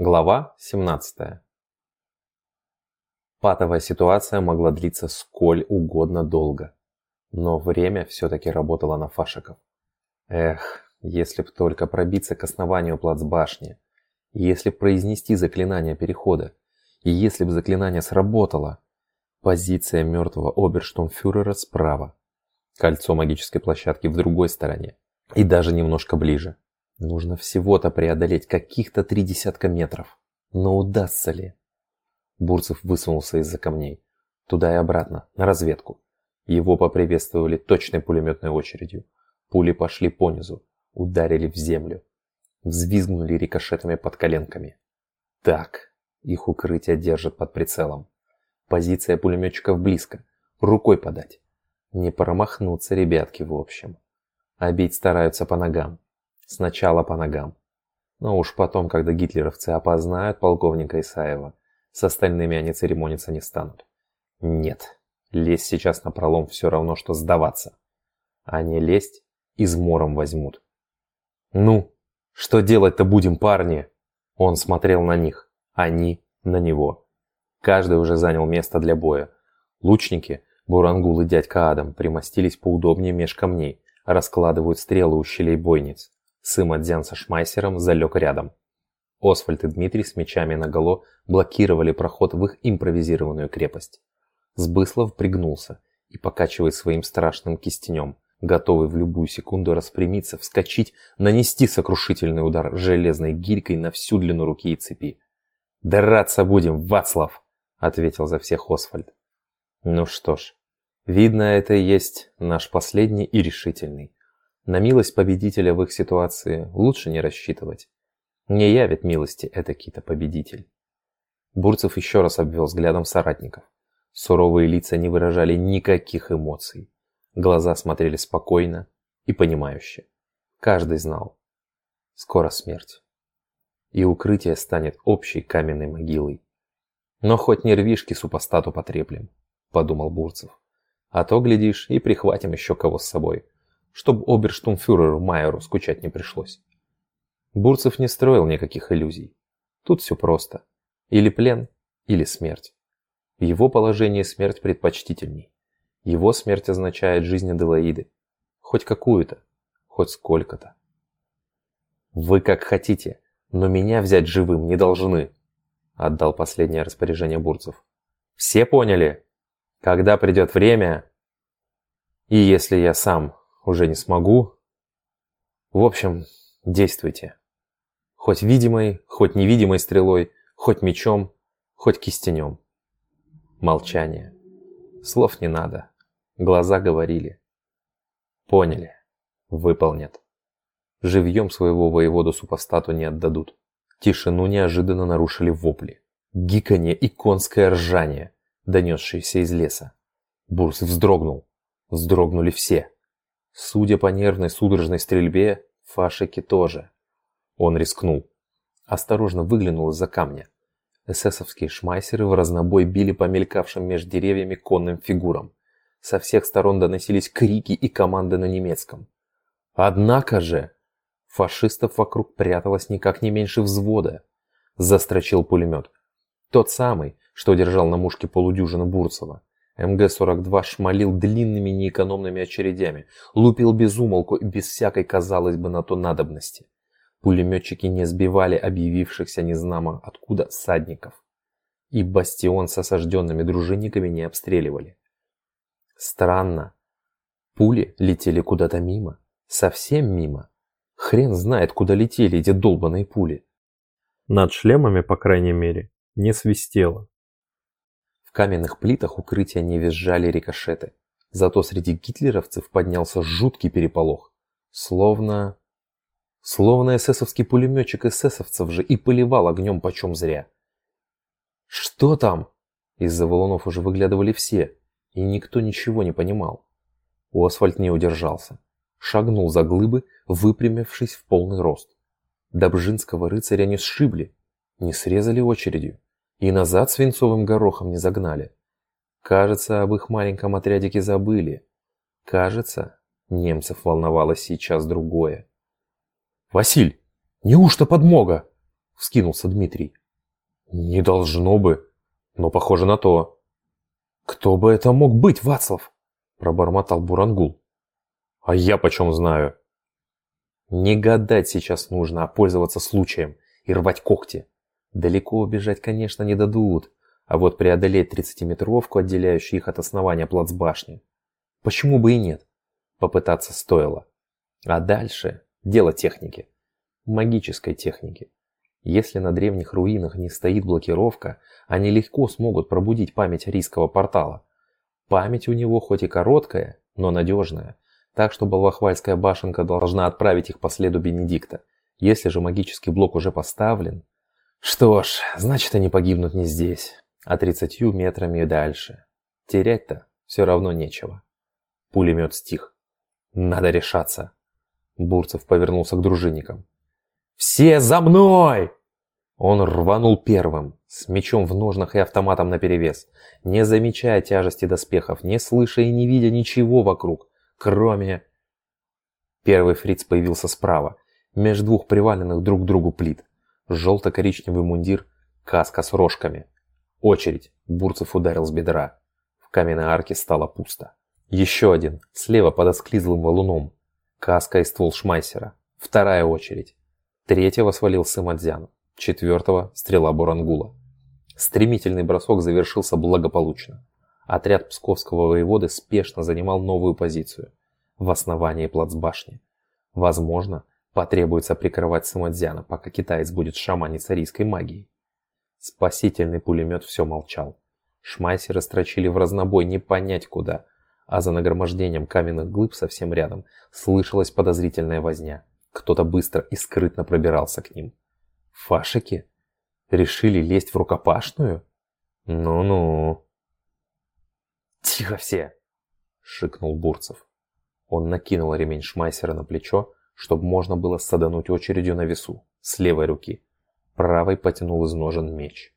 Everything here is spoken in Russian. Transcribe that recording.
Глава 17. Патовая ситуация могла длиться сколь угодно долго. Но время все-таки работало на фашиков. Эх, если б только пробиться к основанию плацбашни. Если б произнести заклинание перехода. И если б заклинание сработало. Позиция мертвого оберштурмфюрера справа. Кольцо магической площадки в другой стороне. И даже немножко ближе. Нужно всего-то преодолеть каких-то три десятка метров. Но удастся ли? Бурцев высунулся из-за камней. Туда и обратно, на разведку. Его поприветствовали точной пулеметной очередью. Пули пошли понизу, ударили в землю. Взвизгнули рикошетами под коленками. Так, их укрытие держат под прицелом. Позиция пулеметчиков близко, рукой подать. Не промахнуться ребятки в общем. А бить стараются по ногам. Сначала по ногам. Но уж потом, когда гитлеровцы опознают полковника Исаева, с остальными они церемониться не станут. Нет, лезть сейчас на пролом все равно, что сдаваться. А не лезть, измором возьмут. «Ну, что делать-то будем, парни?» Он смотрел на них, они на него. Каждый уже занял место для боя. Лучники, Бурангул и дядька Адам примостились поудобнее меж камней, раскладывают стрелы у щелей бойниц. Сымадзян со Шмайсером залег рядом. Освальд и Дмитрий с мечами наголо блокировали проход в их импровизированную крепость. Сбыслов пригнулся и покачивает своим страшным кистенем, готовый в любую секунду распрямиться, вскочить, нанести сокрушительный удар железной гирькой на всю длину руки и цепи. «Драться будем, Вацлав!» — ответил за всех Освальд. «Ну что ж, видно, это и есть наш последний и решительный. На милость победителя в их ситуации лучше не рассчитывать. Не явит милости это то победитель. Бурцев еще раз обвел взглядом соратников. Суровые лица не выражали никаких эмоций. Глаза смотрели спокойно и понимающе. Каждый знал. Скоро смерть. И укрытие станет общей каменной могилой. Но хоть нервишки супостату потреплем, подумал Бурцев. А то, глядишь, и прихватим еще кого с собой чтобы оберштумфюреру Майеру скучать не пришлось. Бурцев не строил никаких иллюзий. Тут все просто. Или плен, или смерть. В его положении смерть предпочтительней. Его смерть означает жизнь Аделаиды. Хоть какую-то, хоть сколько-то. «Вы как хотите, но меня взять живым не должны», отдал последнее распоряжение Бурцев. «Все поняли? Когда придет время...» «И если я сам уже не смогу. В общем, действуйте. Хоть видимой, хоть невидимой стрелой, хоть мечом, хоть кистенем. Молчание. Слов не надо. Глаза говорили. Поняли. Выполнят. Живьем своего воеводу супостату не отдадут. Тишину неожиданно нарушили вопли. Гиканье и конское ржание, донесшиеся из леса. Бурс вздрогнул. Вздрогнули все. Судя по нервной судорожной стрельбе, фашики тоже. Он рискнул. Осторожно выглянул из-за камня. Эсэсовские шмайсеры в разнобой били по мелькавшим между деревьями конным фигурам. Со всех сторон доносились крики и команды на немецком. Однако же, фашистов вокруг пряталось никак не меньше взвода. Застрочил пулемет. Тот самый, что держал на мушке полудюжины Бурцева. МГ-42 шмалил длинными неэкономными очередями, лупил без умолку и без всякой, казалось бы, на то надобности. Пулеметчики не сбивали объявившихся незнамо откуда садников. И бастион с осажденными дружинниками не обстреливали. Странно. Пули летели куда-то мимо. Совсем мимо. Хрен знает, куда летели эти долбаные пули. Над шлемами, по крайней мере, не свистело. Каменных плитах укрытия не визжали рикошеты. Зато среди гитлеровцев поднялся жуткий переполох. Словно... Словно эсэсовский пулеметчик эсэсовцев же и поливал огнем почем зря. «Что там?» Из-за валунов уже выглядывали все, и никто ничего не понимал. Освальд не удержался. Шагнул за глыбы, выпрямившись в полный рост. Добжинского рыцаря не сшибли, не срезали очередью и назад свинцовым горохом не загнали. Кажется, об их маленьком отрядике забыли. Кажется, немцев волновало сейчас другое. «Василь, неужто подмога?» Вскинулся Дмитрий. Не должно бы, но похоже на то. Кто бы это мог быть, Вацлав? Пробормотал Бурангул. А я почем знаю? Не гадать сейчас нужно, а пользоваться случаем и рвать когти. Далеко убежать, конечно, не дадут, а вот преодолеть 30-метровку, отделяющую их от основания плацбашни, почему бы и нет? Попытаться стоило. А дальше дело техники. Магической техники. Если на древних руинах не стоит блокировка, они легко смогут пробудить память рийского портала. Память у него хоть и короткая, но надежная, так что Балвахвальская башенка должна отправить их по следу Бенедикта. Если же магический блок уже поставлен... Что ж, значит они погибнут не здесь, а тридцатью метрами дальше. Терять-то все равно нечего. Пулемет стих. Надо решаться. Бурцев повернулся к дружинникам. «Все за мной!» Он рванул первым, с мечом в ножнах и автоматом наперевес, не замечая тяжести доспехов, не слыша и не видя ничего вокруг, кроме... Первый фриц появился справа, между двух приваленных друг к другу плит. Желто-коричневый мундир, каска с рожками. Очередь. Бурцев ударил с бедра. В каменной арке стало пусто. Еще один, слева под осклизлым валуном. Каска и ствол шмайсера. Вторая очередь. Третьего свалил Сымадзян. Четвертого – стрела Бурангула. Стремительный бросок завершился благополучно. Отряд псковского воеводы спешно занимал новую позицию в основании плацбашни. Возможно, потребуется прикрывать Самадзяна, пока китаец будет шаманить царийской магией. Спасительный пулемет все молчал. Шмайсеры строчили в разнобой не понять куда, а за нагромождением каменных глыб совсем рядом слышалась подозрительная возня. Кто-то быстро и скрытно пробирался к ним. Фашики? Решили лезть в рукопашную? Ну-ну. Тихо все! Шикнул Бурцев. Он накинул ремень Шмайсера на плечо, чтобы можно было садануть очередью на весу, с левой руки. Правой потянул из ножен меч.